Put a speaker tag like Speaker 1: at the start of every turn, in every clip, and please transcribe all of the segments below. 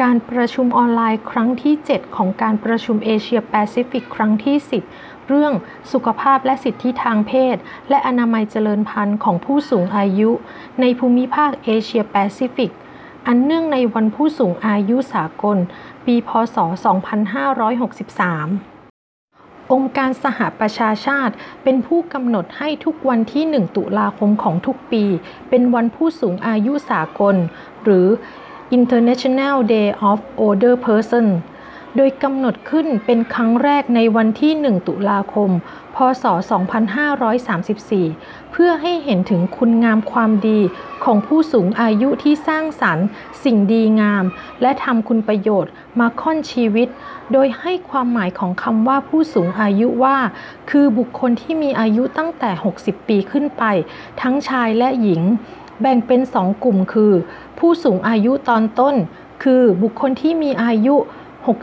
Speaker 1: การประชุมออนไลน์ครั้งที่ 7 ของการประชุมเอเชียแปซิฟิกครั้งที่ 10 เรื่องสุขภาพและสิทธิทางเพศ และอนามัยเจริญพันธุ์ของผู้สูงอายุ ในภูมิภาคเอเชียแปซิฟิก อันเนื่องในวันผู้สูงอายุสากล ปีพศ 2563องค์การสหประชาชาติเป็นผู้กำหนดให้ทุกวันที่ 1 ตุลาคมของทุกปี เป็นวันผู้สูงอายุสากล หรือ International Day of Older Person โดยกำหนดขึ้นเป็นครั้งแรกในวันที่ 1 ตุลาคม พศ 2534 เพื่อให้เห็นถึงคุณงามความดีของผู้สูงอายุที่สร้างสรรค์ สิ่งดีงาม และทำคุณประโยชน์มาค่อนชีวิต โดยให้ความหมายของคำว่าผู้สูงอายุว่า คือบุคคลที่มีอายุตั้งแต่ 60 ปีขึ้นไป ทั้งชายและหญิง แบ่งเป็นสองกลุ่มคือ ผู้สูงอายุตอนต้น คือบุคคลที่มีอายุ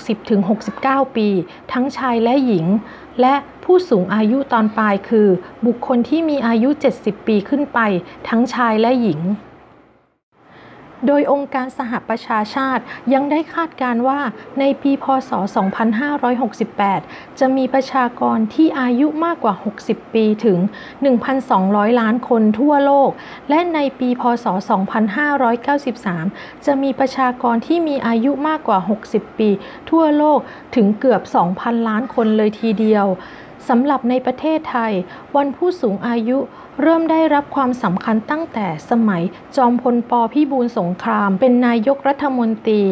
Speaker 1: 60-69 ปี ทั้งชายและหญิง และผู้สูงอายุตอนปลายคือ บุคคลที่มีอายุ 70 ปีขึ้นไป ทั้งชายและหญิง โดยองค์การสหประชาชาติยังได้คาดการว่าในปีพศ 2568 จะมีประชากรที่อายุมากกว่า 60 ปีถึง 1,200 ล้านคนทั่วโลก และในปีพศ 2593 จะมีประชากรที่มีอายุมากกว่า 60 ปี ทั่วโลกถึงเกือบ 2,000 ล้านคนเลยทีเดียว สำหรับในประเทศไทย วันผู้สูงอายุเริ่มได้รับความสำคัญตั้งแต่สมัยจอมพลปพิบูลสงคราม เป็นนายกรัฐมนตรี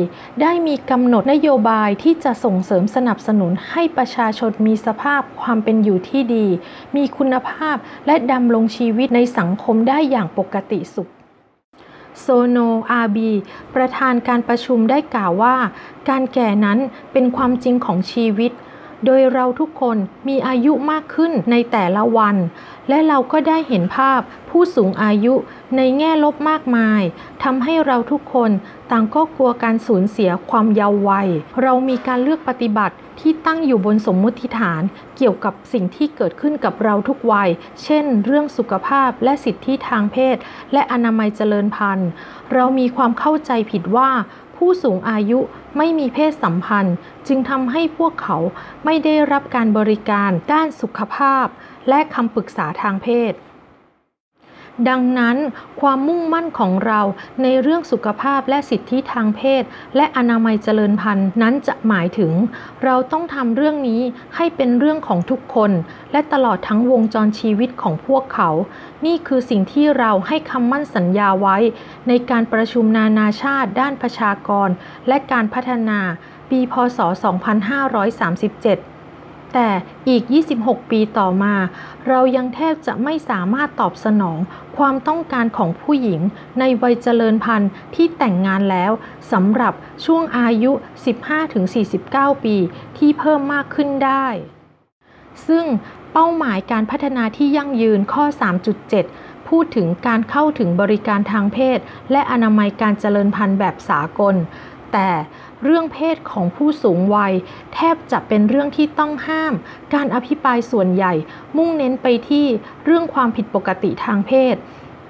Speaker 1: ได้มีกำหนดนโยบายที่จะส่งเสริมสนับสนุนให้ประชาชนมีสภาพความเป็นอยู่ที่ดี มีคุณภาพและดำรงชีวิตในสังคมได้อย่างปกติสุขโซโนอาบี ประธานการประชุมได้กล่าวว่า การแก่นั้นเป็นความจริงของชีวิต โดยเราทุกคนมีอายุมากขึ้นในแต่ละวัน และเราก็ได้เห็นภาพผู้สูงอายุในแง่ลบมากมายทำให้เราทุกคนต่างก็กลัวการสูญเสียความเยาว์วัย เรามีการเลือกปฏิบัติที่ตั้งอยู่บนสมมุติฐานเกี่ยวกับสิ่งที่เกิดขึ้นกับเราทุกวัย เช่น เรื่องสุขภาพและสิทธิทางเพศ และอนามัยเจริญพันธุ์ เรามีความเข้าใจผิดว่า ผู้สูงอายุไม่มีเพศสัมพันธ์ จึงทำให้พวกเขาไม่ได้รับการบริการด้านสุขภาพ และคำปรึกษาทางเพศ ดังนั้นความมุ่งมั่นของเราในเรื่องสุขภาพและสิทธิทางเพศ และอนามัยเจริญพันธุ์นั้นจะหมายถึง เราต้องทำเรื่องนี้ให้เป็นเรื่องของทุกคน และตลอดทั้งวงจรชีวิตของพวกเขา นี่คือสิ่งที่เราให้คำมั่นสัญญาไว้ ในการประชุมนานาชาติด้านประชากร และการพัฒนา ปีพศ 2537 แต่อีก 26 ปีต่อมา เรายังแทบจะไม่สามารถตอบสนองความต้องการของผู้หญิงในวัยเจริญพันธุ์ที่แต่งงานแล้วสำหรับช่วงอายุ 15-49 ปีที่เพิ่มมากขึ้นได้ ซึ่งเป้าหมายการพัฒนาที่ยั่งยืนข้อ 3.7 พูดถึงการเข้าถึงบริการทางเพศ และอนามัยการเจริญพันธุ์แบบสากล แต่เรื่องเพศของผู้สูงวัย แทบจะเป็นเรื่องที่ต้องห้าม การอภิปรายส่วนใหญ่ มุ่งเน้นไปที่เรื่องความผิดปกติทางเพศ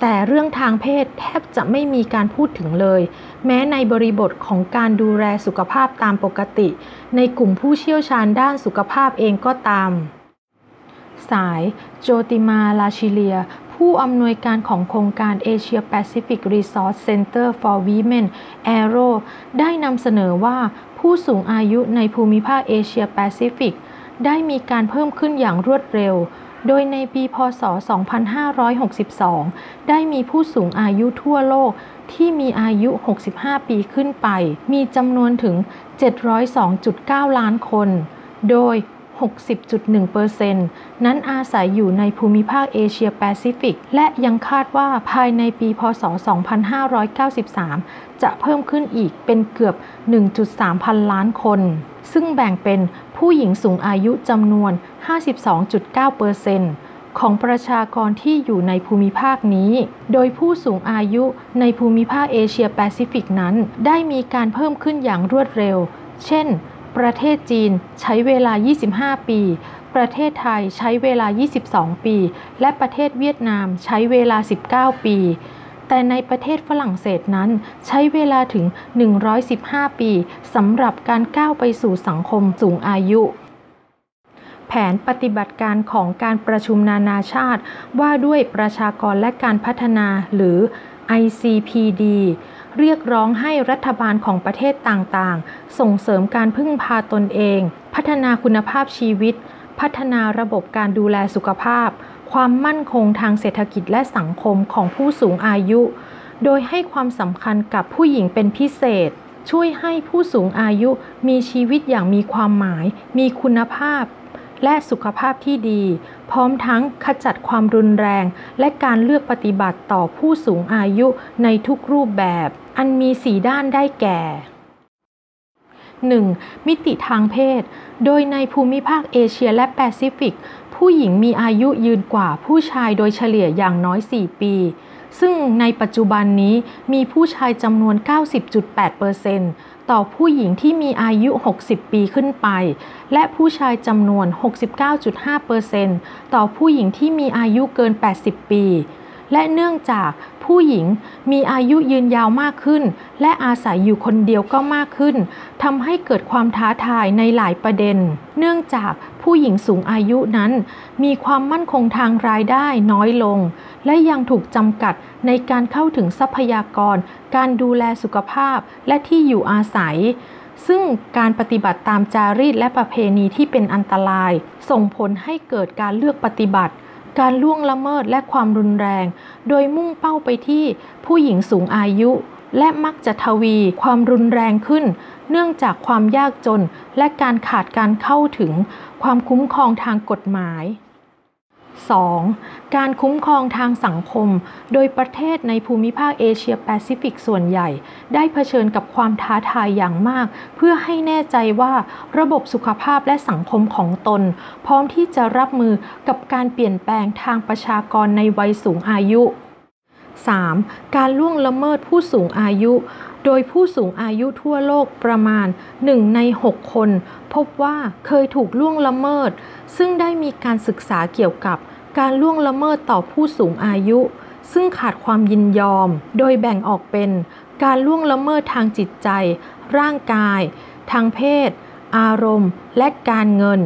Speaker 1: แต่เรื่องทางเพศแทบจะไม่มีการพูดถึงเลย แม้ในบริบทของการดูแลสุขภาพตามปกติ ในกลุ่มผู้เชี่ยวชาญด้านสุขภาพเองก็ตามสาย โจติมาลาชิเลีย ผู้อำนวยการของโครงการ Asia Pacific Resource Center for Women AERO ได้นำเสนอว่าผู้สูงอายุในภูมิภาคเอเชียแปซิฟิกได้มีการเพิ่มขึ้นอย่างรวดเร็ว โดยในปีพศ 2562 ได้มีผู้สูงอายุทั่วโลกที่มีอายุ 65 ปีขึ้นไป มีจำนวนถึง 702.9 ล้านคน โดย 60.1%นั้นอาศัยอยู่ในภูมิภาคเอเชียแปซิฟิก และยังคาดว่าภายในปี พศ 2593 จะเพิ่มขึ้นอีกเป็นเกือบ 1.3 พันล้านคน ซึ่งแบ่งเป็นผู้หญิงสูงอายุจำนวน 52.9%ของประชากรที่อยู่ในภูมิภาคนี้ โดยผู้สูงอายุในภูมิภาคเอเชียแปซิฟิกนั้น ได้มีการเพิ่มขึ้นอย่างรวดเร็ว เช่น ประเทศจีนใช้เวลา 25 ปี ประเทศไทยใช้เวลา 22 ปี และประเทศเวียดนามใช้เวลา 19 ปี แต่ในประเทศฝรั่งเศสนั้นใช้เวลาถึง 115 ปีสำหรับการก้าวไปสู่สังคมสูงอายุแผนปฏิบัติการของการประชุมนานาชาติ ว่าด้วยประชากรและการพัฒนาหรือ ICPD เรียกร้องให้รัฐบาลของประเทศต่างๆ ส่งเสริมการพึ่งพาตนเอง พัฒนาคุณภาพชีวิต พัฒนาระบบการดูแลสุขภาพ ความมั่นคงทางเศรษฐกิจและสังคมของผู้สูงอายุ โดยให้ความสำคัญกับผู้หญิงเป็นพิเศษ ช่วยให้ผู้สูงอายุมีชีวิตอย่างมีความหมาย มีคุณภาพ และสุขภาพที่ดี พร้อมทั้งขจัดความรุนแรง และการเลือกปฏิบัติต่อผู้สูงอายุในทุกรูปแบบ อันมีสีด้านได้แก่ 1. มิติทางเพศ โดยในภูมิภาคเอเชียและแปซิฟิก ผู้หญิงมีอายุยืนกว่าผู้ชายโดยเฉลี่ยอย่างน้อย 4 ปี ซึ่งในปัจจุบันนี้มีผู้ชายจำนวน 90.8%ต่อผู้หญิงที่มีอายุ 60 ปีขึ้นไป และผู้ชายจำนวน 69.5%ต่อผู้หญิงที่มีอายุเกิน 80 ปี และเนื่องจากผู้หญิงมีอายุยืนยาวมากขึ้น และอาศัยอยู่คนเดียวก็มากขึ้นทำให้เกิดความท้าทายในหลายประเด็น เนื่องจากผู้หญิงสูงอายุนั้น มีความมั่นคงทางรายได้น้อยลง และยังถูกจำกัดในการเข้าถึงทรัพยากร การดูแลสุขภาพและที่อยู่อาศัย ซึ่งการปฏิบัติตามจารีตและประเพณีที่เป็นอันตราย ส่งผลให้เกิดการเลือกปฏิบัติ การล่วงละเมิดและความรุนแรง โดยมุ่งเป้าไปที่ผู้หญิงสูงอายุ และมักจะทวีความรุนแรงขึ้น เนื่องจากความยากจน และการขาดการเข้าถึง ความคุ้มครองทางกฎหมาย 2. การคุ้มครองทางสังคม โดยประเทศในภูมิภาคเอเชียแปซิฟิกส่วนใหญ่ ได้เผชิญกับความท้าทายอย่างมาก เพื่อให้แน่ใจว่าระบบสุขภาพและสังคมของตน พร้อมที่จะรับมือกับการเปลี่ยนแปลงทางประชากรในวัยสูงอายุ 3. การล่วงละเมิดผู้สูงอายุ โดยผู้สูงอายุทั่วโลกประมาณ 1 ใน 6 คน พบว่าเคยถูกล่วงละเมิด ซึ่งได้มีการศึกษาเกี่ยวกับการล่วงละเมิดต่อผู้สูงอายุ ซึ่งขาดความยินยอม โดยแบ่งออกเป็น การล่วงละเมิดทางจิตใจ ร่างกาย ทางเพศ อารมณ์ และการเงิน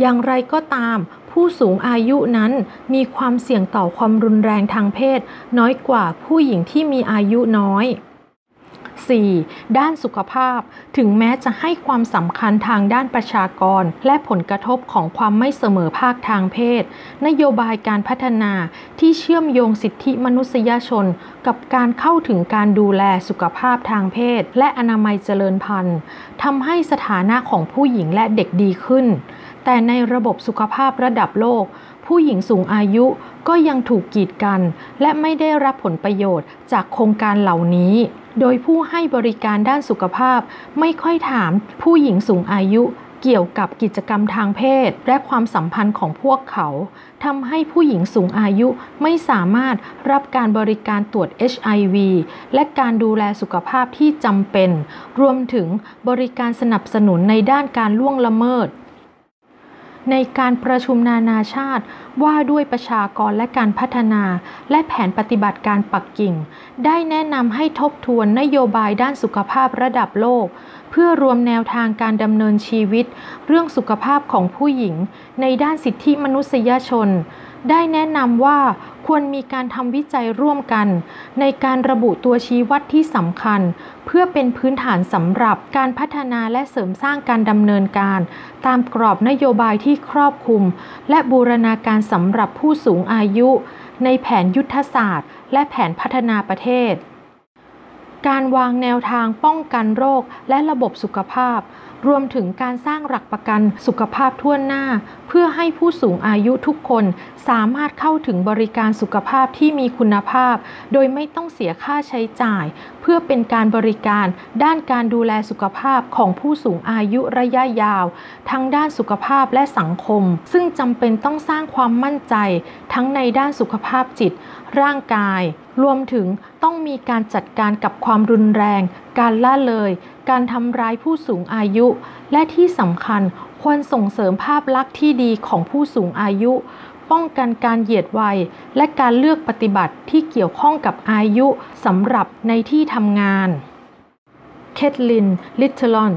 Speaker 1: อย่างไรก็ตามผู้สูงอายุนั้นมีความเสี่ยงต่อความรุนแรงทางเพศ น้อยกว่าผู้หญิงที่มีอายุน้อย 4. ด้านสุขภาพ ถึงแม้จะให้ความสำคัญทางด้านประชากร และผลกระทบของความไม่เสมอภาคทางเพศ นโยบายการพัฒนาที่เชื่อมโยงสิทธิมนุษยชน กับการเข้าถึงการดูแลสุขภาพทางเพศ และอนามัยเจริญพันธุ์ทำให้สถานะของผู้หญิงและเด็กดีขึ้น แต่ในระบบสุขภาพระดับโลก ผู้หญิงสูงอายุ ก็ยังถูกกีดกัน และไม่ได้รับผลประโยชน์จากโครงการเหล่านี้ โดยผู้ให้บริการด้านสุขภาพ ไม่ค่อยถามผู้หญิงสูงอายุเกี่ยวกับกิจกรรมทางเพศ และความสัมพันธ์ของพวกเขาทำให้ผู้หญิงสูงอายุไม่สามารถรับการบริการตรวจ HIV และการดูแลสุขภาพที่จำเป็น รวมถึงบริการสนับสนุนในด้านการล่วงละเมิด ในการประชุมนานาชาติว่าด้วยประชากรและการพัฒนาและแผนปฏิบัติการปักกิ่ง ได้แนะนำให้ทบทวนนโยบายด้านสุขภาพระดับโลก เพื่อรวมแนวทางการดำเนินชีวิต เรื่องสุขภาพของผู้หญิง ในด้านสิทธิมนุษยชน ได้แนะนำว่าควรมีการทำวิจัยร่วมกัน ในการระบุตัวชี้วัดที่สำคัญ พื่อเป็นพื้นฐานสำหรับการพัฒนาและเสริมสร้างการดำเนินการ ตามกรอบนโยบายที่ครอบคลุม และบูรณาการสำหรับผู้สูงอายุ ในแผนยุทธศาสตร์ และแผนพัฒนาประเทศ การวางแนวทางป้องกันโรคและระบบสุขภาพ รวมถึงการสร้างหลักประกันสุขภาพทั่วหน้า เพื่อให้ผู้สูงอายุทุกคนสามารถเข้าถึงบริการสุขภาพที่มีคุณภาพ โดยไม่ต้องเสียค่าใช้จ่าย เพื่อเป็นการบริการด้านการดูแลสุขภาพของผู้สูงอายุระยะยาว ทั้งด้านสุขภาพและสังคม ซึ่งจำเป็นต้องสร้างความมั่นใจ ทั้งในด้านสุขภาพจิต ร่างกาย รวมถึงต้องมีการจัดการกับความรุนแรง การล่าเลย การทำร้ายผู้สูงอายุ และที่สำคัญควรส่งเสริมภาพลักษณ์ที่ดีของผู้สูงอายุ ป้องกันการเหยียดวัย และการเลือกปฏิบัติที่เกี่ยวข้องกับอายุสำหรับในที่ทำงาน เคทลิน ลิทเทลอน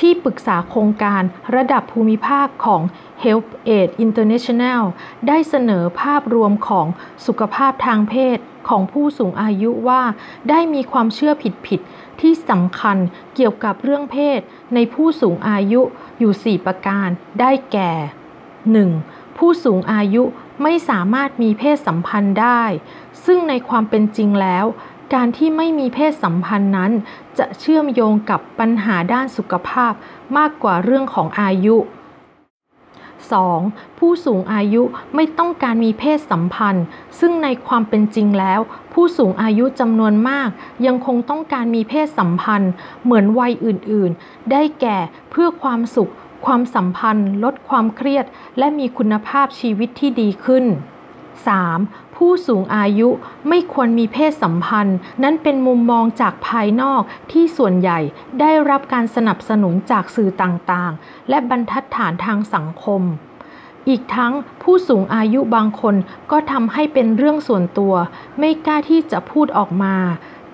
Speaker 1: ที่ปรึกษาโครงการระดับภูมิภาคของ Help Aid International ได้เสนอภาพรวมของสุขภาพทางเพศของผู้สูงอายุว่าได้มีความเชื่อผิดๆที่สำคัญเกี่ยวกับเรื่องเพศในผู้สูงอายุอยู่ 4 ประการได้แก่ 1. ผู้สูงอายุไม่สามารถมีเพศสัมพันธ์ได้ ซึ่งในความเป็นจริงแล้ว การที่ไม่มีเพศสัมพันธ์นั้น จะเชื่อมโยงกับปัญหาด้านสุขภาพมากกว่าเรื่องของอายุ 2. ผู้สูงอายุไม่ต้องการมีเพศสัมพันธ์ ซึ่งในความเป็นจริงแล้ว ผู้สูงอายุจำนวนมาก ยังคงต้องการมีเพศสัมพันธ์ เหมือนวัยอื่นๆ ได้แก่เพื่อความสุข ความสัมพันธ์ ลดความเครียด และมีคุณภาพชีวิตที่ดีขึ้น 3. ผู้สูงอายุไม่ควรมีเพศสัมพันธ์ นั้นเป็นมุมมองจากภายนอกที่ส่วนใหญ่ได้รับการสนับสนุนจากสื่อต่างๆ และบรรทัดฐานทางสังคม อีกทั้งผู้สูงอายุบางคนก็ทำให้เป็นเรื่องส่วนตัว ไม่กล้าที่จะพูดออกมา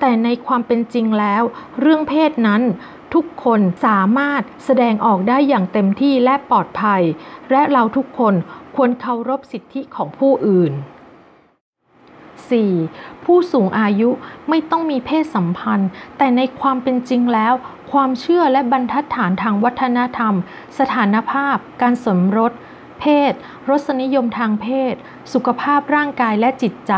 Speaker 1: แต่ในความเป็นจริงแล้ว เรื่องเพศนั้นทุกคนสามารถแสดงออกได้อย่างเต็มที่และปลอดภัย และเราทุกคนควรเคารพสิทธิของผู้อื่น 4. ผู้สูงอายุไม่ต้องมีเพศสัมพันธ์ แต่ในความเป็นจริงแล้ว ความเชื่อและบรรทัดฐานทางวัฒนธรรม สถานภาพ การสมรส เพศ รสนิยมทางเพศ สุขภาพร่างกายและจิตใจ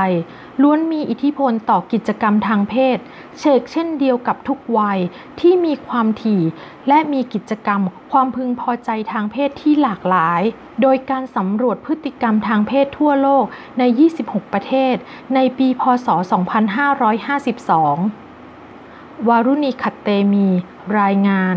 Speaker 1: ล้วนมีอิทธิพลต่อกิจกรรมทางเพศ เชกเช่นเดียวกับทุกวัยที่มีความถี่ และมีกิจกรรมความพึงพอใจทางเพศที่หลากหลาย โดยการสำรวจพฤติกรรมทางเพศทั่วโลกใน 26 ประเทศ ในปีพศ 2552 วารุณีขัดเตมี รายงาน